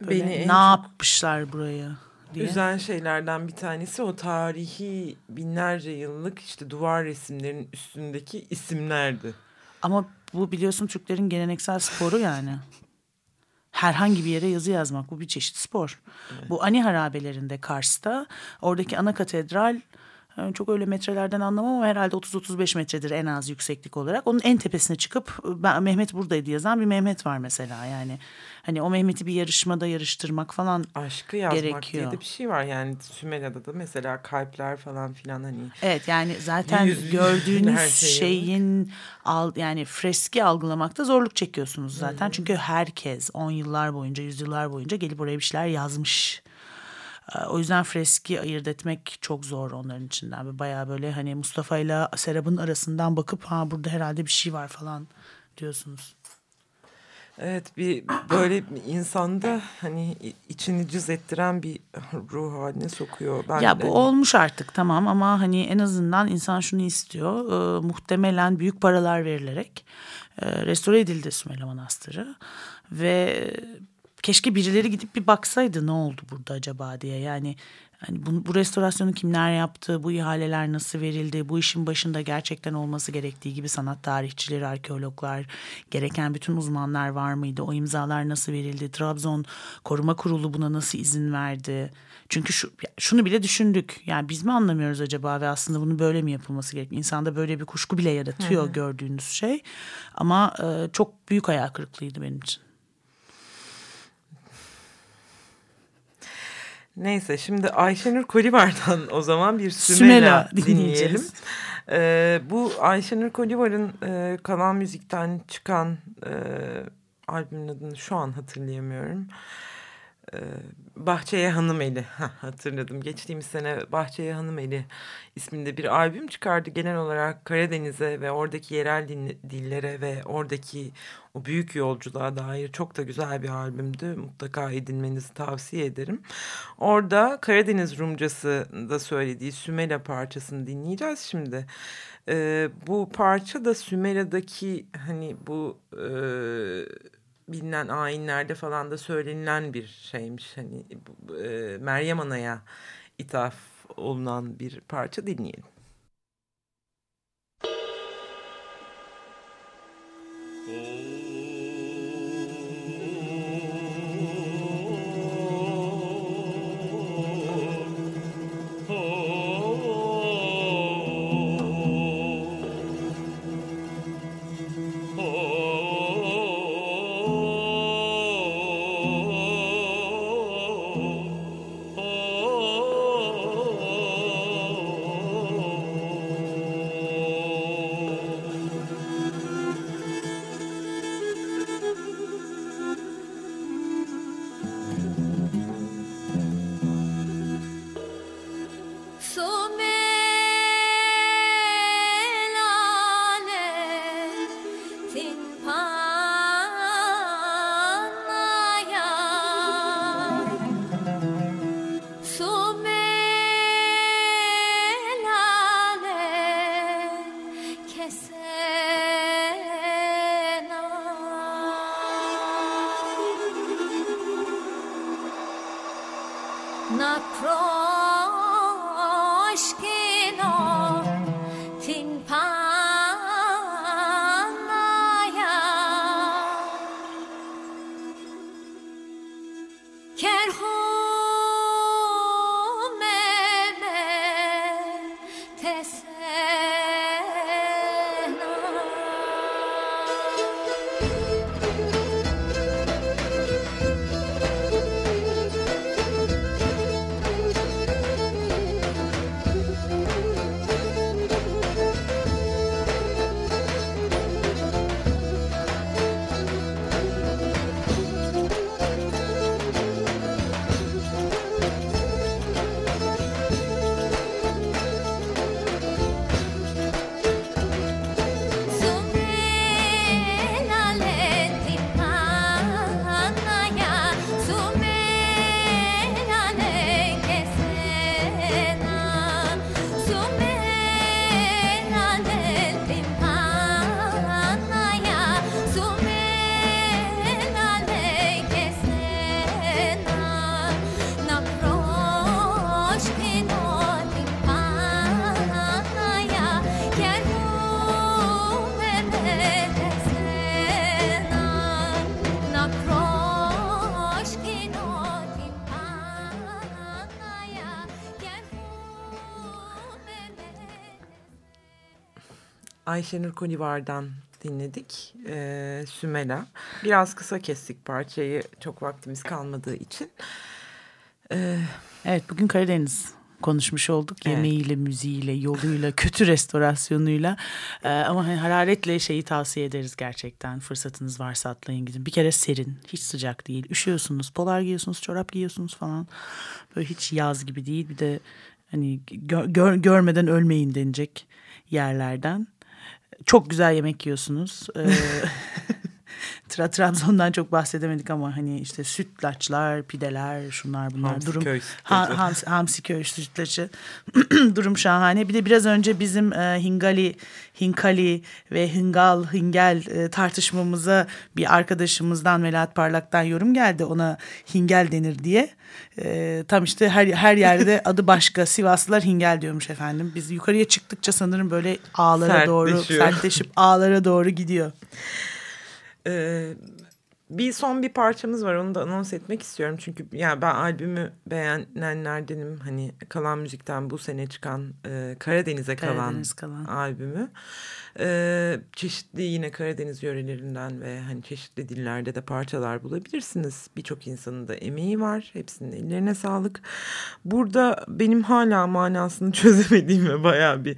böyle
Beni en
ne yapmışlar buraya diye.
Üzen şeylerden bir tanesi o tarihi binlerce yıllık işte duvar resimlerinin üstündeki isimlerdi.
Ama bu biliyorsun Türklerin geleneksel sporu yani. Herhangi bir yere yazı yazmak bu bir çeşit spor. Bu Ani harabelerinde Kars'ta oradaki ana katedral e, çok öyle metrelerden anlamam ama herhalde 30-35 metredir en az yükseklik olarak. Onun en tepesine çıkıp ben Mehmet buradaydı yazan bir Mehmet var mesela yani. Hani o Mehmet'i bir yarışmada yarıştırmak falan
Aşkı yazmak
Gerekiyor.
diye de bir şey var yani Sümela'da da mesela kalpler falan filan hani.
Evet yani zaten
Yüz-
gördüğünüz [laughs]
şey
şeyin al, yani freski algılamakta zorluk çekiyorsunuz zaten. Çünkü herkes on yıllar boyunca, yüzyıllar boyunca gelip oraya bir şeyler yazmış. Ee, O yüzden freski ayırt etmek çok zor onların içinden. Ve Bayağı böyle hani Mustafa ile Serap'ın arasından bakıp ha burada herhalde bir şey var falan diyorsunuz.
Evet bir böyle bir insanda hani içini cız ettiren bir ruh haline sokuyor. Ben
ya
de-
bu olmuş artık tamam ama hani en azından insan şunu istiyor. Ee, muhtemelen büyük paralar verilerek e, restore edildi Sümele Manastırı ve keşke birileri gidip bir baksaydı ne oldu burada acaba diye. Yani hani bu, bu restorasyonu kimler yaptı, bu ihaleler nasıl verildi, bu işin başında gerçekten olması gerektiği gibi sanat tarihçileri, arkeologlar, gereken bütün uzmanlar var mıydı? O imzalar nasıl verildi? Trabzon Koruma Kurulu buna nasıl izin verdi? Çünkü şu, şunu bile düşündük. Yani biz mi anlamıyoruz acaba ve aslında bunun böyle mi yapılması gerek? İnsanda böyle bir kuşku bile yaratıyor gördüğünüz şey. Ama e, çok büyük hayal kırıklığıydı benim için.
Neyse şimdi Ayşenur Kolivar'dan o zaman bir Sümela,
Sümela
dinleyelim. Ee, bu Ayşenur Kolivar'ın e, Kalan Müzik'ten çıkan e, albümün adını şu an hatırlayamıyorum. Ee, Bahçeye Hanımeli Hah, hatırladım. Geçtiğimiz sene Bahçeye Hanımeli isminde bir albüm çıkardı. Genel olarak Karadeniz'e ve oradaki yerel dillere ve oradaki o büyük yolculuğa dair çok da güzel bir albümdü. Mutlaka edinmenizi tavsiye ederim. Orada Karadeniz Rumcası da söylediği Sümela parçasını dinleyeceğiz şimdi. Ee, bu parça da Sümela'daki hani bu e, bilinen ayinlerde falan da söylenilen bir şeymiş. Hani e, Meryem Ana'ya ithaf olunan bir parça dinleyelim.
Oh
Ayşenur Kolivar'dan dinledik. Ee, Sümela. Biraz kısa kestik parçayı çok vaktimiz kalmadığı için. Ee,
Evet bugün Karadeniz konuşmuş olduk.
Evet.
Yemeğiyle, müziğiyle, yoluyla, [laughs] kötü restorasyonuyla. Ee, ama hani hararetle şeyi tavsiye ederiz gerçekten. Fırsatınız varsa atlayın gidin. Bir kere serin, hiç sıcak değil. Üşüyorsunuz, polar giyiyorsunuz, çorap giyiyorsunuz falan. Böyle hiç yaz gibi değil. Bir de hani gö- gör- görmeden ölmeyin denecek yerlerden. Çok güzel yemek yiyorsunuz. [laughs] Tra Trabzon'dan çok bahsedemedik ama hani işte sütlaçlar, pideler, şunlar bunlar.
Hamsiköy
durum
sütlacı.
ha, Hams, Hamsiköy sütlacı. durum şahane. Bir de biraz önce bizim e, Hingali, Hinkali ve Hingal, Hingel e, tartışmamıza bir arkadaşımızdan Melahat Parlak'tan yorum geldi. Ona Hingel denir diye. E, tam işte her her yerde [laughs] adı başka. Sivaslılar Hingel diyormuş efendim. Biz yukarıya çıktıkça sanırım böyle ağlara doğru
Sertleşiyor.
sertleşip ağlara doğru gidiyor.
Ee, bir son bir parçamız var onu da anons etmek istiyorum. Çünkü yani ben albümü beğenenlerdenim. Hani kalan müzikten bu sene çıkan e, Karadeniz'e kalan,
Karadeniz kalan.
albümü Ee, çeşitli yine Karadeniz yörelerinden ve hani çeşitli dillerde de parçalar bulabilirsiniz birçok insanın da emeği var hepsinin ellerine sağlık burada benim hala manasını [laughs] çözemediğim ve bayağı bir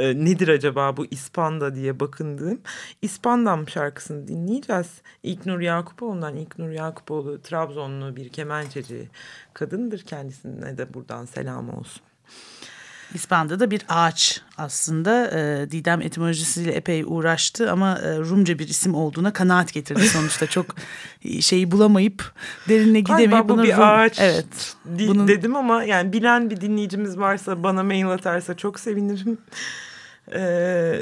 e, nedir acaba bu İspanda diye bakındığım İspandam şarkısını dinleyeceğiz. İlknur Yakupoğlu'ndan İlknur Yakupoğlu Trabzonlu bir kemençeci kadındır kendisine de buradan selam olsun.
İspanya'da da bir ağaç aslında. E, Didem etimolojisiyle epey uğraştı ama e, Rumca bir isim olduğuna kanaat getirdi [laughs] sonuçta. Çok şeyi bulamayıp derine gidemeyip
Galiba bu bir
Rum-
ağaç
Evet. bunun-
dedim ama yani bilen bir dinleyicimiz varsa bana mail atarsa çok sevinirim. [laughs] Ee,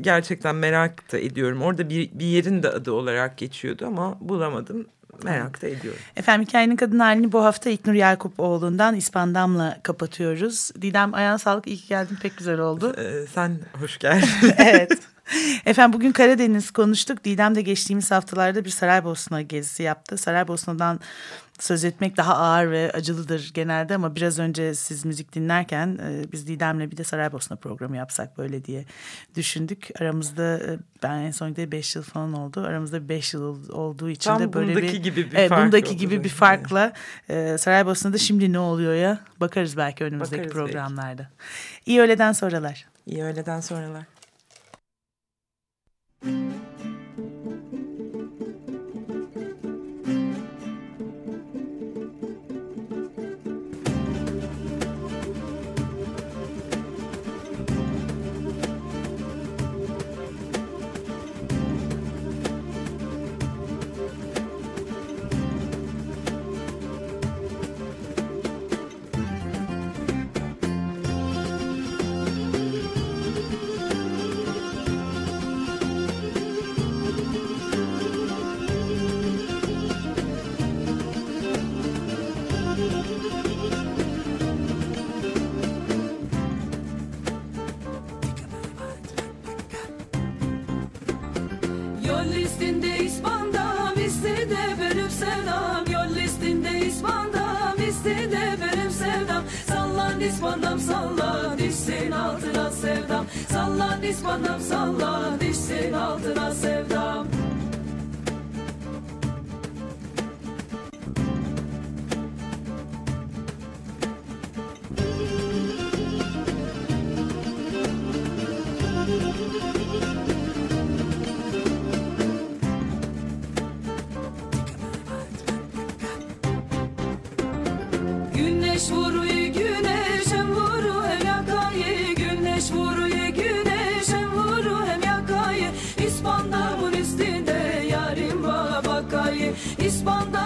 gerçekten merak da ediyorum. Orada bir, bir yerin de adı olarak geçiyordu ama bulamadım. Merak da ediyorum.
Efendim hikayenin kadın halini bu hafta İknur Yakupoğlu'ndan İspandam'la kapatıyoruz. Didem ayağına sağlık iyi ki geldin pek güzel oldu.
Ee, sen hoş geldin. [laughs]
evet. [laughs] Efendim bugün Karadeniz konuştuk. Didem de geçtiğimiz haftalarda bir Saraybosna gezisi yaptı. Saraybosna'dan söz etmek daha ağır ve acılıdır genelde ama biraz önce siz müzik dinlerken e, biz Didem'le bir de Saraybosna programı yapsak böyle diye düşündük. Aramızda e, ben en son gide 5 yıl falan oldu. Aramızda 5 yıl olduğu için
Tam
de böyle bir,
gibi bir
evet,
fark
bundaki gibi bir farkla e, Saraybosna'da şimdi ne oluyor ya bakarız belki önümüzdeki
Bakarız belki.
programlarda. İyi öğleden sonralar.
İyi öğleden sonralar.
Yer
Sallan İspandam sallan dişsin altına sevdam. Sallan İspandam sallan dişsin altına sevdam Güneş vuruyor vuru hem yakayı. İspandamın üstünde yarim babakayı İspandamın